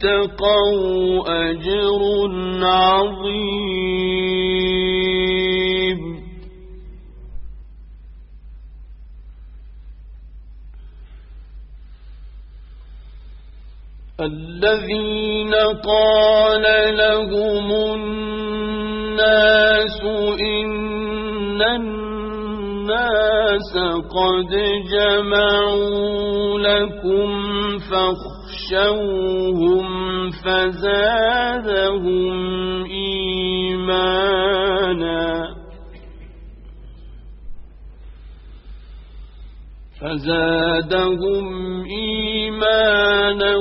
واتقوا أجر عظيم. الذين قال لهم الناس إن الناس قد جمعوا لكم فاخشوهم فزادهم إيمانا فزادهم إيمانا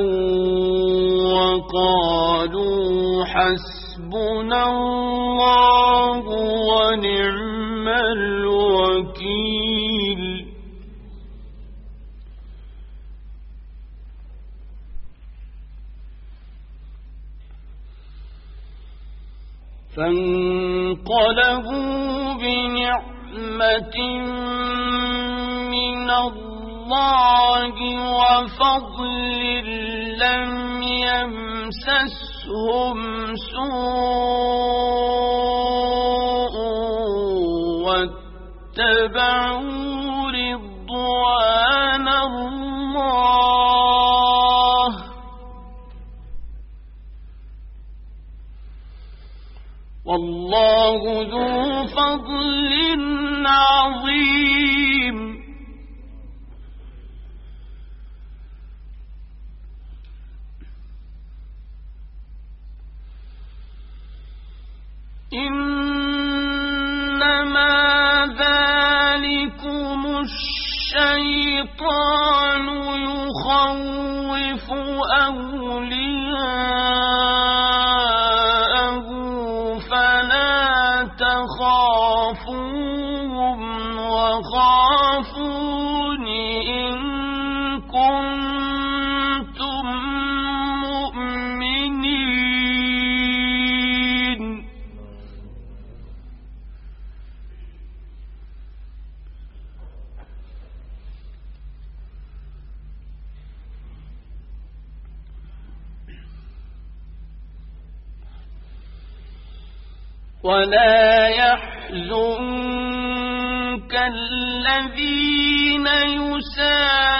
وقالوا حسبنا الله ونعم الوكيل فانقلبوا بنعمة من الله وفضل لم يمسسهم سوء واتبعوا والله ذو فضل عظيم. ولا يحزنك الذين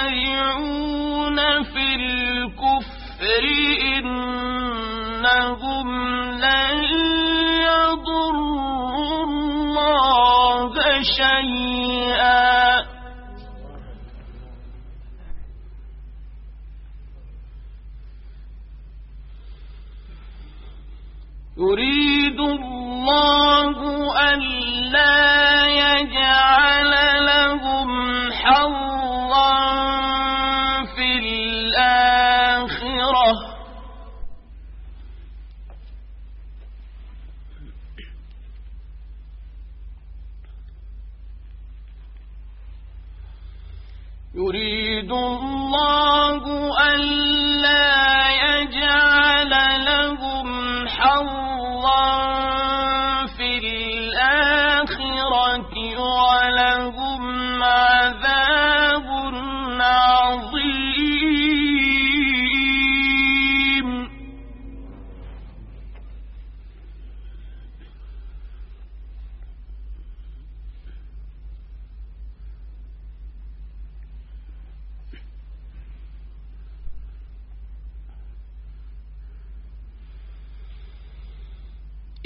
يسارعون في الكفر إنهم لن يضروا الله شيئا الله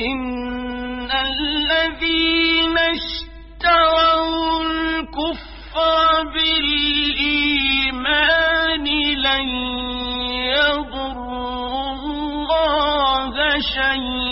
إن الذين اشتروا الكفر بالإيمان لن يضروا الله شيئا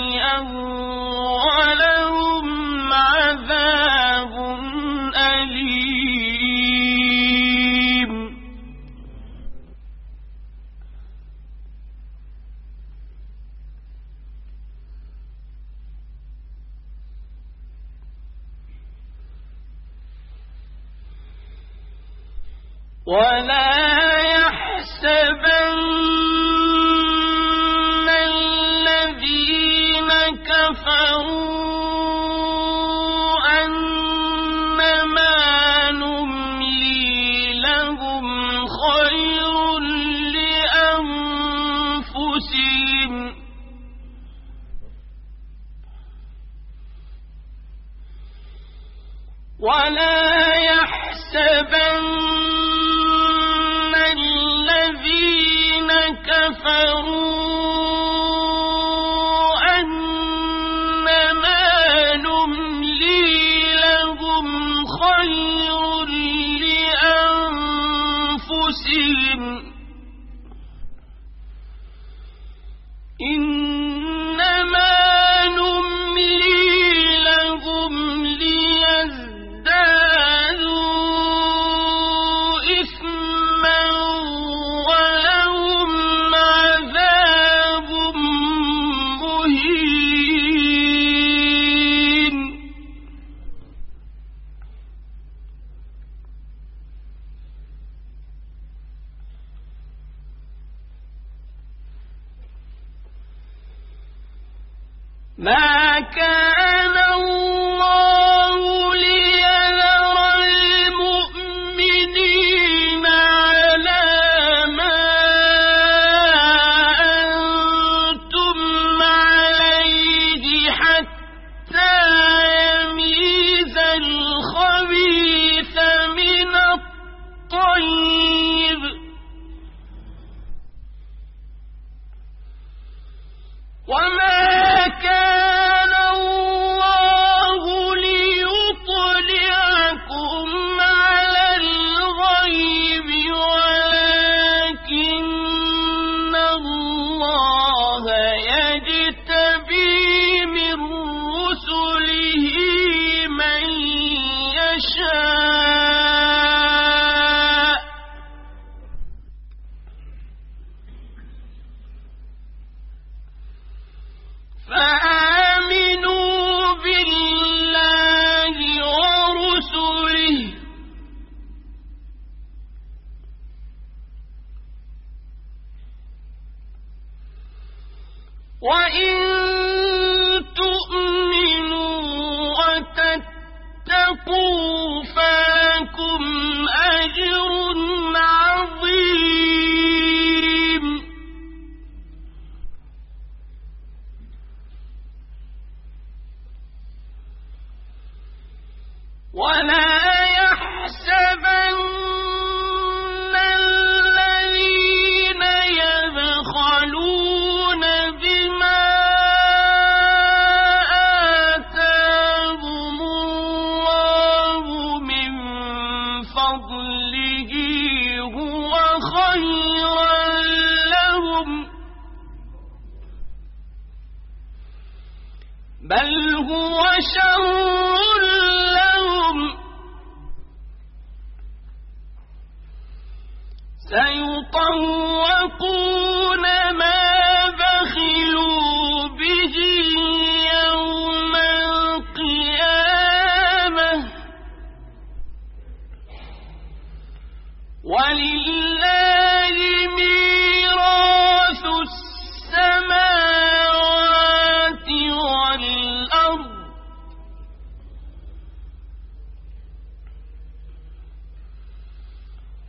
ولا يحسبن الذين كفروا كفروا أنما نملي لهم خير لأنفسهم. وإن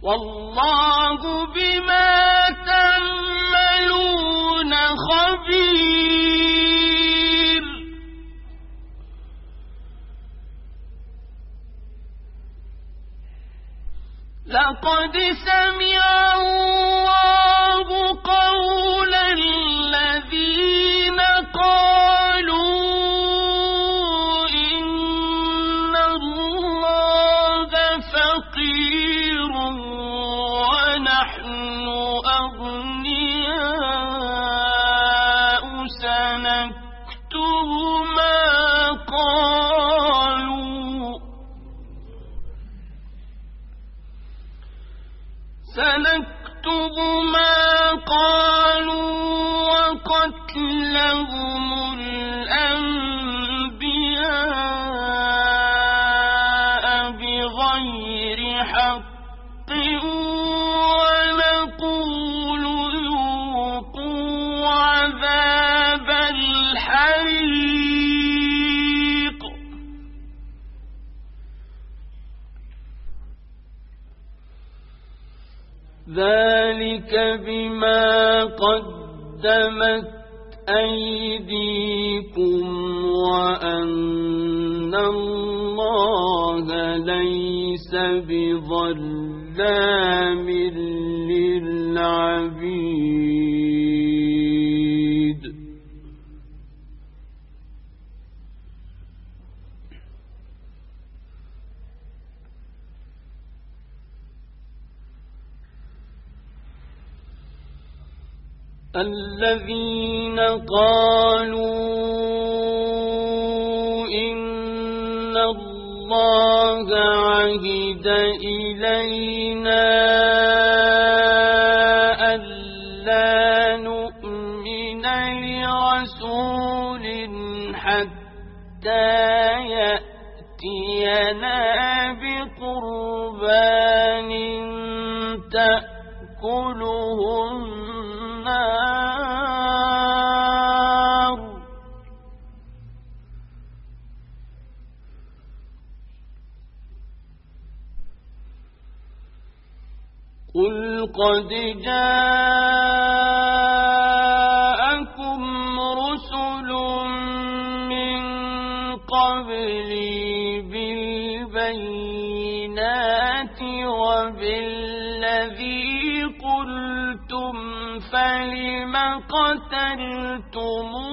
والله بما تعملون خبير. لقد سمع الله سنكتب ما قالوا وقتلهم قدمت أيديكم وأن الله ليس بظلام للعبيد. الذين قالوا إن الله عهد إلينا ألا نؤمن لرسول حتى يأتينا قد جاءكم رسل من قبلي بالبينات وبالذي قلتم فلم قتلتموهم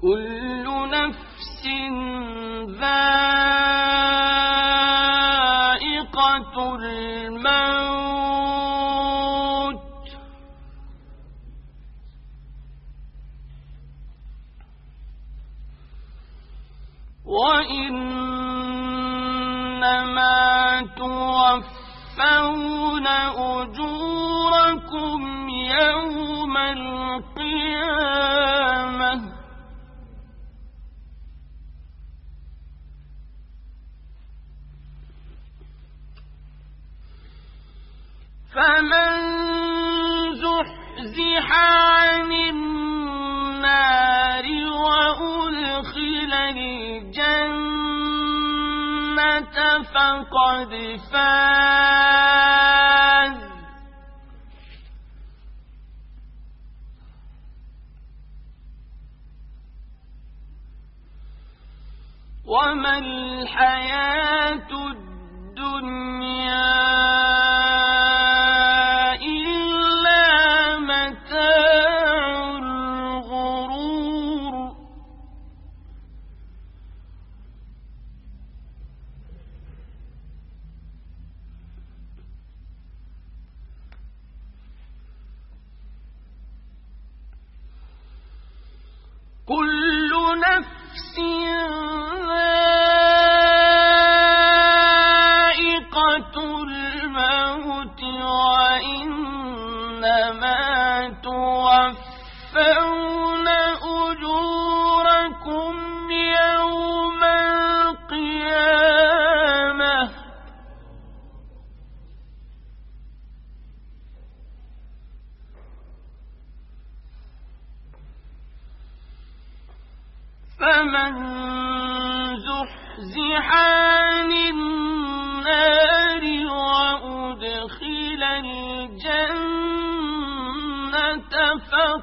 كل نفس ذائقة الجنة فقد فاز. وما الحياة الدنيا كل نفس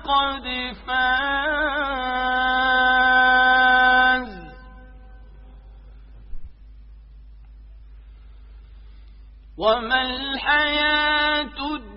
فقد فاز. وما الحياة الدنيا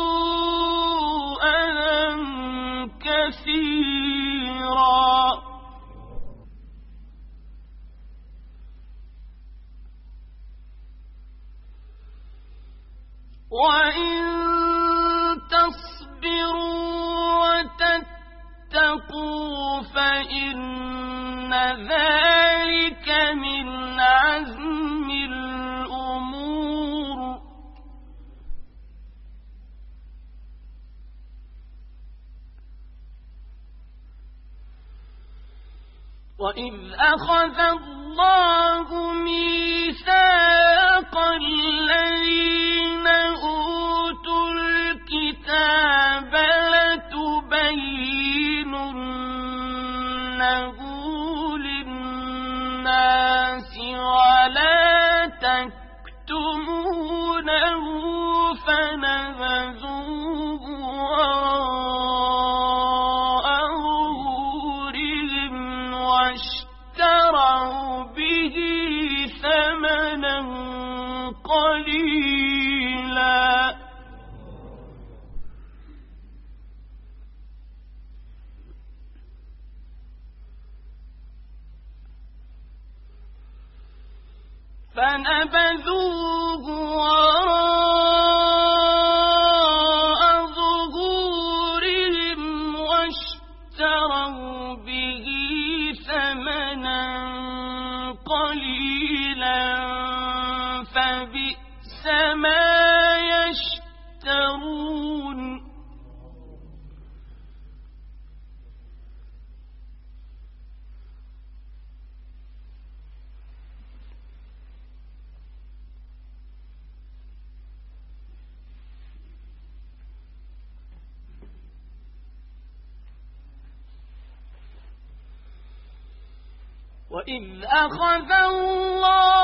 كثيرا. وإن وإذ أخذ الله ميثاق الذين أوتوا الكتاب لتبيننه للناس قليلا وإذ أخذ الله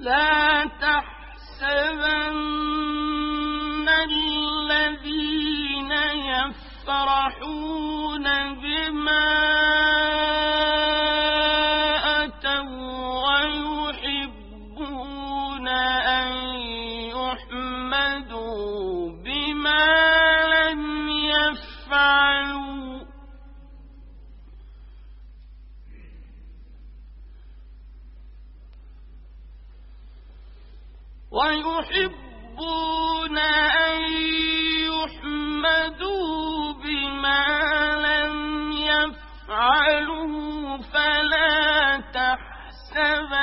لا تحسبن تحسبنهم